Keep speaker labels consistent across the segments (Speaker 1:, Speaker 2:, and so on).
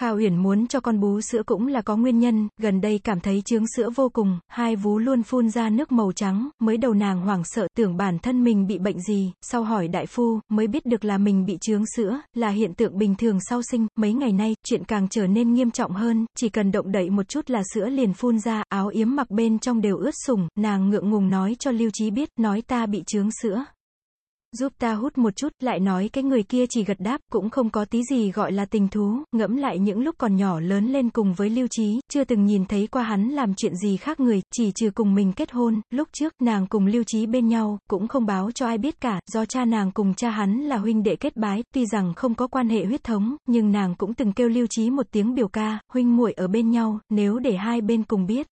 Speaker 1: Kha Uyển muốn cho con bú sữa cũng là có nguyên nhân, gần đây cảm thấy trướng sữa vô cùng, hai vú luôn phun ra nước màu trắng, mới đầu nàng hoảng sợ tưởng bản thân mình bị bệnh gì, sau hỏi đại phu, mới biết được là mình bị trướng sữa, là hiện tượng bình thường sau sinh, mấy ngày nay, chuyện càng trở nên nghiêm trọng hơn, chỉ cần động đậy một chút là sữa liền phun ra, áo yếm mặc bên trong đều ướt sủng, nàng ngượng ngùng nói cho Lưu Trí biết, nói ta bị trướng sữa. Giúp ta hút một chút, lại nói cái người kia chỉ gật đáp, cũng không có tí gì gọi là tình thú, ngẫm lại những lúc còn nhỏ lớn lên cùng với lưu trí, chưa từng nhìn thấy qua hắn làm chuyện gì khác người, chỉ trừ cùng mình kết hôn, lúc trước, nàng cùng lưu trí bên nhau, cũng không báo cho ai biết cả, do cha nàng cùng cha hắn là huynh đệ kết bái, tuy rằng không có quan hệ huyết thống, nhưng nàng cũng từng kêu lưu trí một tiếng biểu ca, huynh muội ở bên nhau, nếu để hai bên cùng biết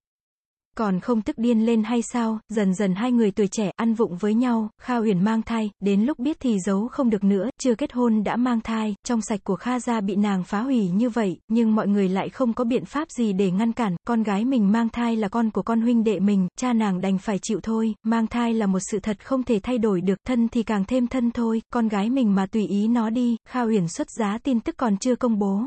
Speaker 1: còn không tức điên lên hay sao, dần dần hai người tuổi trẻ ăn vụng với nhau, Kha Uyển mang thai, đến lúc biết thì giấu không được nữa, chưa kết hôn đã mang thai, trong sạch của Kha gia bị nàng phá hủy như vậy, nhưng mọi người lại không có biện pháp gì để ngăn cản, con gái mình mang thai là con của con huynh đệ mình, cha nàng đành phải chịu thôi, mang thai là một sự thật không thể thay đổi được, thân thì càng thêm thân thôi, con gái mình mà tùy ý nó đi, Kha Uyển xuất giá tin tức còn chưa công bố,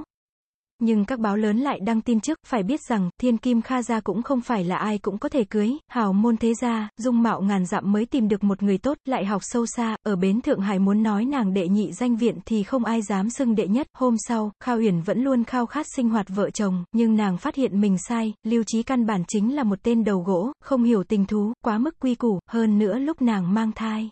Speaker 1: nhưng các báo lớn lại đăng tin trước, phải biết rằng, thiên kim Kha gia cũng không phải là ai cũng có thể cưới, hào môn thế gia, dung mạo ngàn dặm mới tìm được một người tốt, lại học sâu xa, ở bến Thượng Hải muốn nói nàng đệ nhị danh viện thì không ai dám xưng đệ nhất, hôm sau, Kha Uyển vẫn luôn khao khát sinh hoạt vợ chồng, nhưng nàng phát hiện mình sai, lưu trí căn bản chính là một tên đầu gỗ, không hiểu tình thú, quá mức quy củ, hơn nữa lúc nàng mang thai.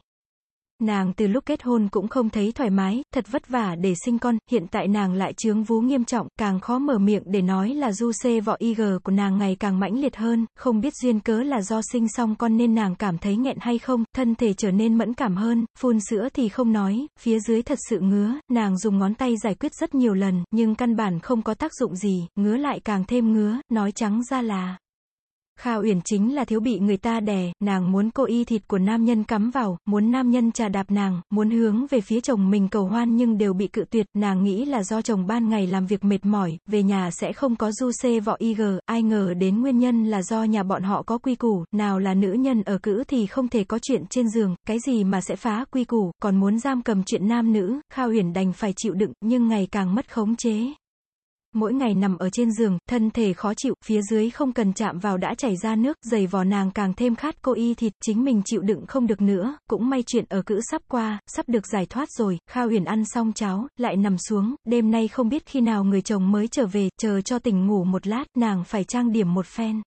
Speaker 1: Nàng từ lúc kết hôn cũng không thấy thoải mái, thật vất vả để sinh con, hiện tại nàng lại chướng vú nghiêm trọng, càng khó mở miệng để nói là du xê vọ IG của nàng ngày càng mãnh liệt hơn, không biết duyên cớ là do sinh xong con nên nàng cảm thấy nghẹn hay không, thân thể trở nên mẫn cảm hơn, phun sữa thì không nói, phía dưới thật sự ngứa, nàng dùng ngón tay giải quyết rất nhiều lần, nhưng căn bản không có tác dụng gì, ngứa lại càng thêm ngứa, nói trắng ra là Kha Uyển chính là thiếu bị người ta đè, nàng muốn cô y thịt của nam nhân cắm vào, muốn nam nhân trà đạp nàng, muốn hướng về phía chồng mình cầu hoan nhưng đều bị cự tuyệt, nàng nghĩ là do chồng ban ngày làm việc mệt mỏi, về nhà sẽ không có du xê vọ y gờ, ai ngờ đến nguyên nhân là do nhà bọn họ có quy củ, nào là nữ nhân ở cữ thì không thể có chuyện trên giường, cái gì mà sẽ phá quy củ, còn muốn giam cầm chuyện nam nữ, Kha Uyển đành phải chịu đựng, nhưng ngày càng mất khống chế. Mỗi ngày nằm ở trên giường, thân thể khó chịu, phía dưới không cần chạm vào đã chảy ra nước, giày vò nàng càng thêm khát cô y thịt, chính mình chịu đựng không được nữa, cũng may chuyện ở cữ sắp qua, sắp được giải thoát rồi, Kha Huyền ăn xong cháo, lại nằm xuống, đêm nay không biết khi nào người chồng mới trở về, chờ cho tỉnh ngủ một lát, nàng phải trang điểm một phen.